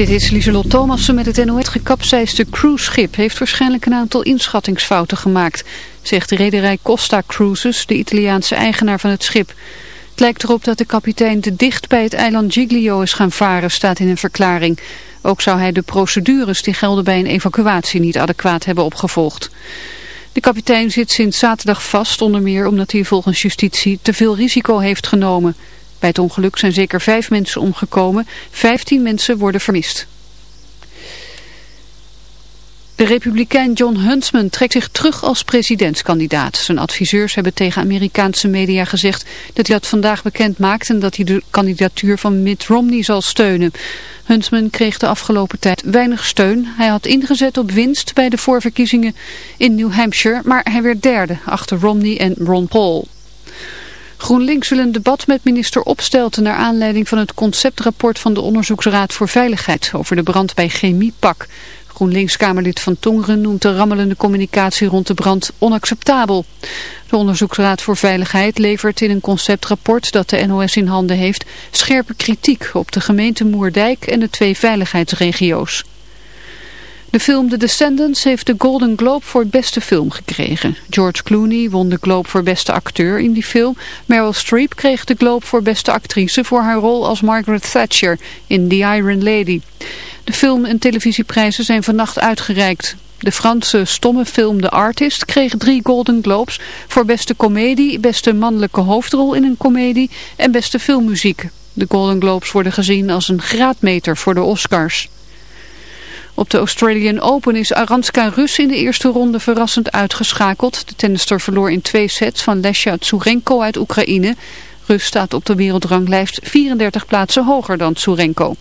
Dit is Lieselot Thomassen met het NOS gekapseisde cruiseschip heeft waarschijnlijk een aantal inschattingsfouten gemaakt, zegt de rederij Costa Cruises, de Italiaanse eigenaar van het schip. Het lijkt erop dat de kapitein te dicht bij het eiland Giglio is gaan varen, staat in een verklaring. Ook zou hij de procedures die gelden bij een evacuatie niet adequaat hebben opgevolgd. De kapitein zit sinds zaterdag vast, onder meer omdat hij volgens justitie te veel risico heeft genomen. Bij het ongeluk zijn zeker vijf mensen omgekomen, vijftien mensen worden vermist. De republikein John Huntsman trekt zich terug als presidentskandidaat. Zijn adviseurs hebben tegen Amerikaanse media gezegd dat hij dat vandaag bekend maakt en dat hij de kandidatuur van Mitt Romney zal steunen. Huntsman kreeg de afgelopen tijd weinig steun. Hij had ingezet op winst bij de voorverkiezingen in New Hampshire, maar hij werd derde achter Romney en Ron Paul. GroenLinks wil een debat met minister Opstelten naar aanleiding van het conceptrapport van de Onderzoeksraad voor Veiligheid over de brand bij Chemiepak. GroenLinks-Kamerlid van Tongeren noemt de rammelende communicatie rond de brand onacceptabel. De Onderzoeksraad voor Veiligheid levert in een conceptrapport dat de NOS in handen heeft scherpe kritiek op de gemeente Moerdijk en de twee veiligheidsregio's. De film The Descendants heeft de Golden Globe voor beste film gekregen. George Clooney won de Globe voor beste acteur in die film. Meryl Streep kreeg de Globe voor beste actrice voor haar rol als Margaret Thatcher in The Iron Lady. De film- en televisieprijzen zijn vannacht uitgereikt. De Franse stomme film The Artist kreeg drie Golden Globes voor beste komedie, beste mannelijke hoofdrol in een komedie en beste filmmuziek. De Golden Globes worden gezien als een graadmeter voor de Oscars. Op de Australian Open is Aranska Rus in de eerste ronde verrassend uitgeschakeld. De tennister verloor in twee sets van Lesja Tsurenko uit Oekraïne. Rus staat op de wereldranglijst 34 plaatsen hoger dan Tsurenko.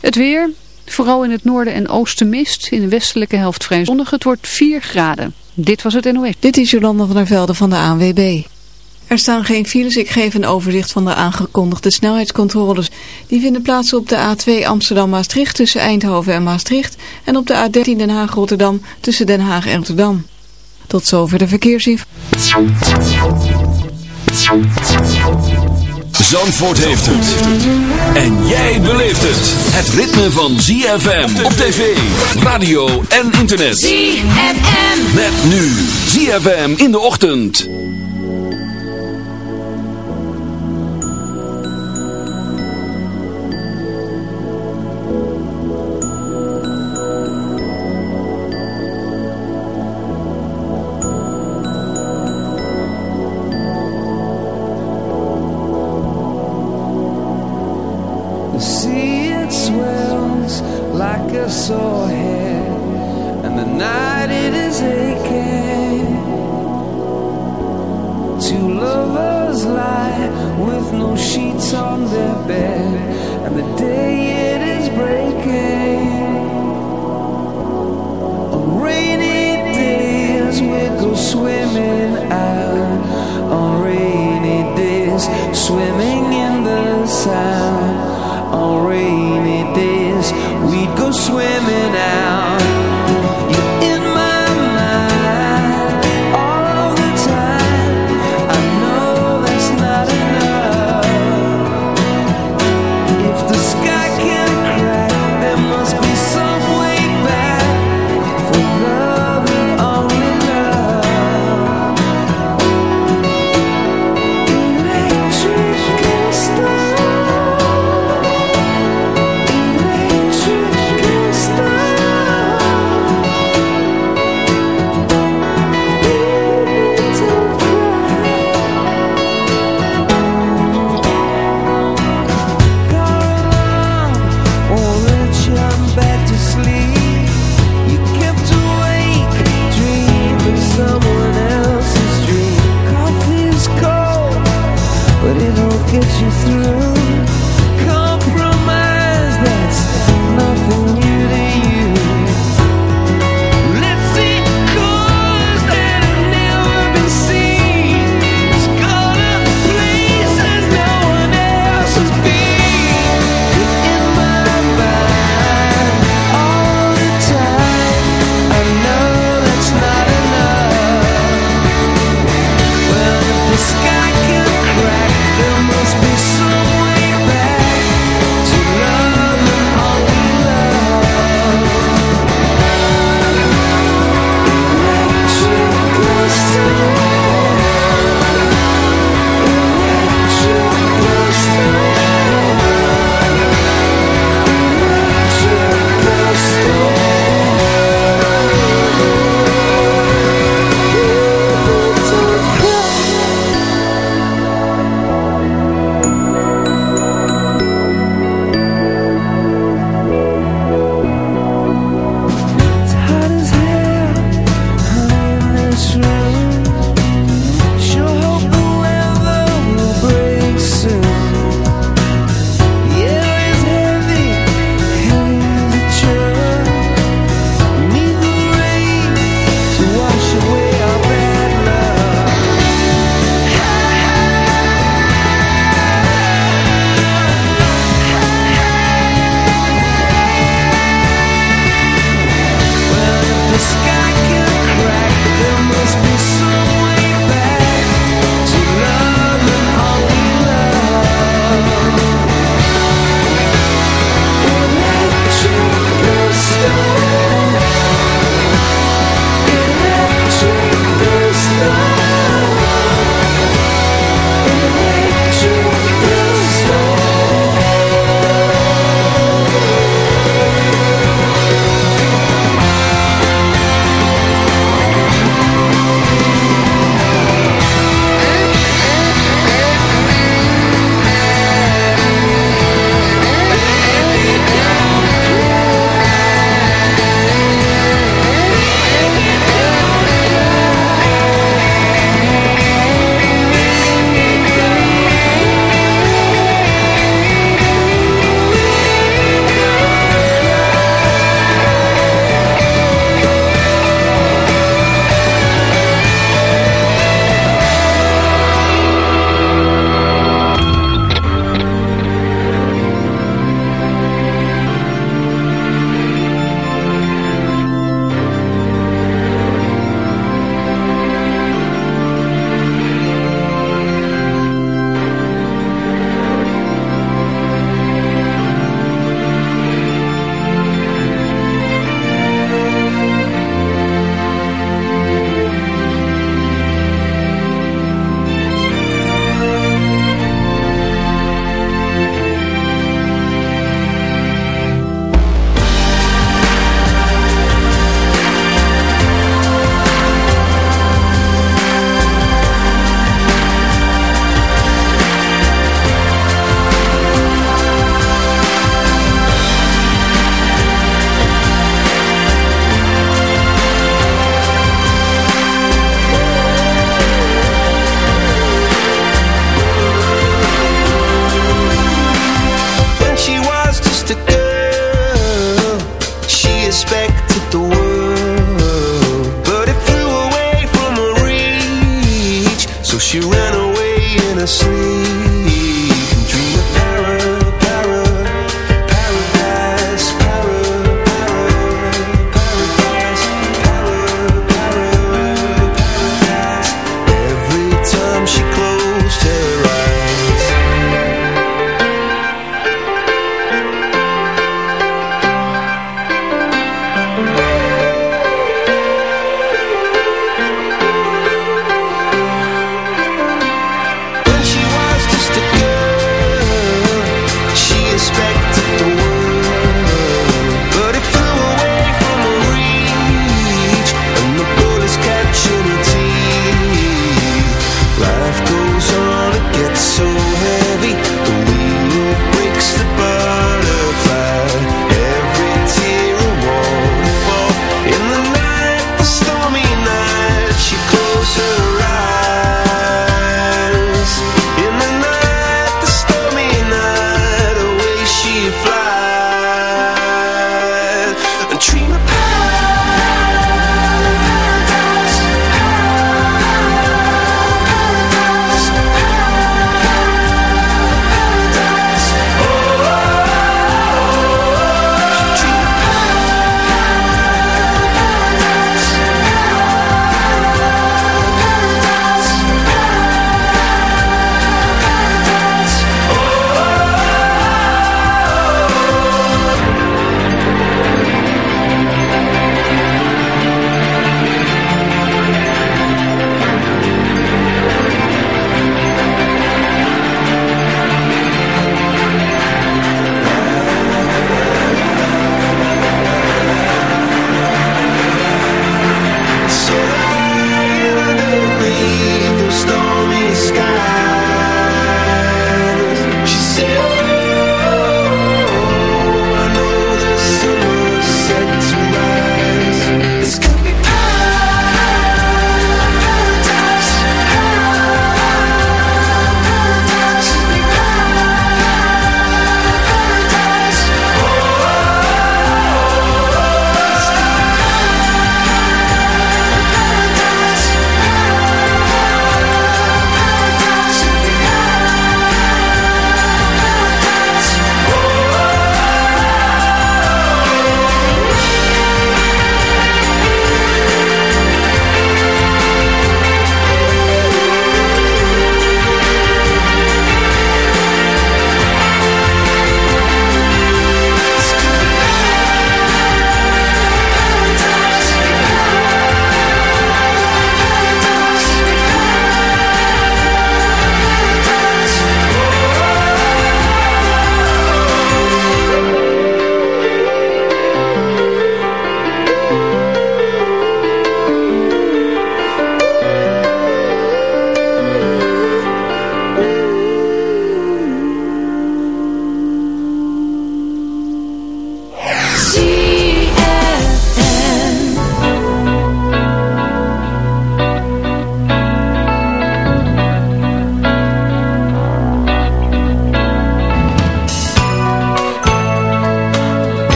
Het weer, vooral in het noorden en oosten mist, in de westelijke helft vrij zonnig. Het wordt 4 graden. Dit was het NOS. Dit is Jolanda van der Velde van de ANWB. Er staan geen files. Ik geef een overzicht van de aangekondigde snelheidscontroles. Die vinden plaats op de A2 Amsterdam-Maastricht tussen Eindhoven en Maastricht. En op de A13 Den Haag-Rotterdam tussen Den Haag en Rotterdam. Tot zover de verkeersinformatie. Zandvoort heeft het. En jij beleeft het. Het ritme van ZFM op tv, radio en internet. ZFM. Met nu ZFM in de ochtend.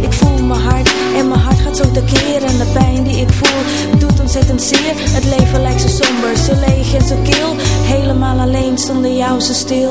ik voel mijn hart En mijn hart gaat zo tekeer en de pijn die ik voel Doet ontzettend zeer, het leven lijkt zo somber Zo leeg en zo kil, helemaal alleen zonder jou zo stil.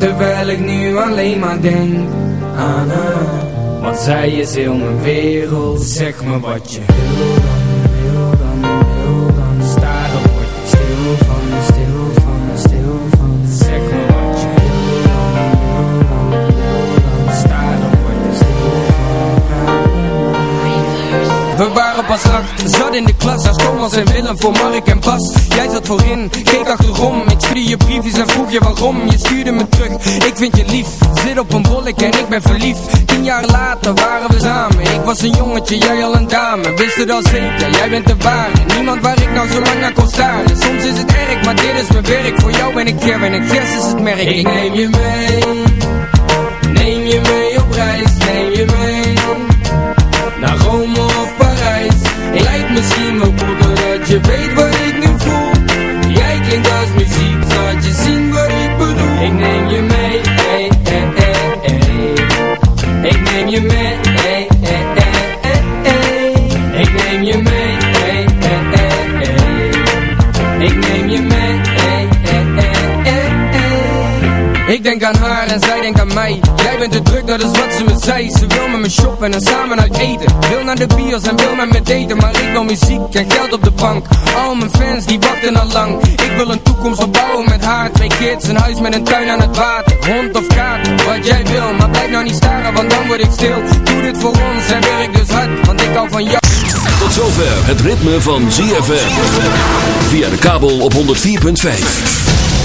Terwijl ik nu alleen maar denk aan haar. Want zij is heel mijn wereld Zeg me wat je wil dan, wil dan, wil dan. Staren word je stil van, stil van, stil van. Zeg me wat je wil dan, wil dan, wil dan. Staren word je stil van waren pas acht, zat in de klas Als Thomas en Willem voor Mark en Bas. Jij zat voorin, keek achterom. Ik stuurde je briefjes en vroeg je waarom. Je stuurde me terug, ik vind je lief. Zit op een bollek en ik ben verliefd. Tien jaar later waren we samen. Ik was een jongetje, jij al een dame. Wist het al zeker, jij bent de ware. Niemand waar ik nou zo lang naar kon staren. Soms is het erg, maar dit is mijn werk. Voor jou ben ik Ger en Gers is het merk. Ik neem je mee. Neem je mee op reis. Neem je mee. Naar Rome misschien wel goed doordat je weet wat ik nu voel. Jij klinkt als muziek, zodat je zien wat ik bedoel. Ik neem je mee, ey, ey, ey, ey. Ik neem je mee, Ik denk aan haar en zij denkt aan mij. Jij bent te druk, dat is wat ze me zei Ze wil met me shoppen en samen uit eten. Wil naar de bios en wil met me daten Maar ik wil muziek en geld op de bank. Al mijn fans die wachten al lang. Ik wil een toekomst opbouwen met haar Twee kids, een huis met een tuin aan het water. Hond of kaart, wat jij wil Maar blijf nou niet staren, want dan word ik stil. Doe dit voor ons en werk dus hard Want ik hou van jou. Tot zover het ritme van ZFM. Via de kabel op 104.5.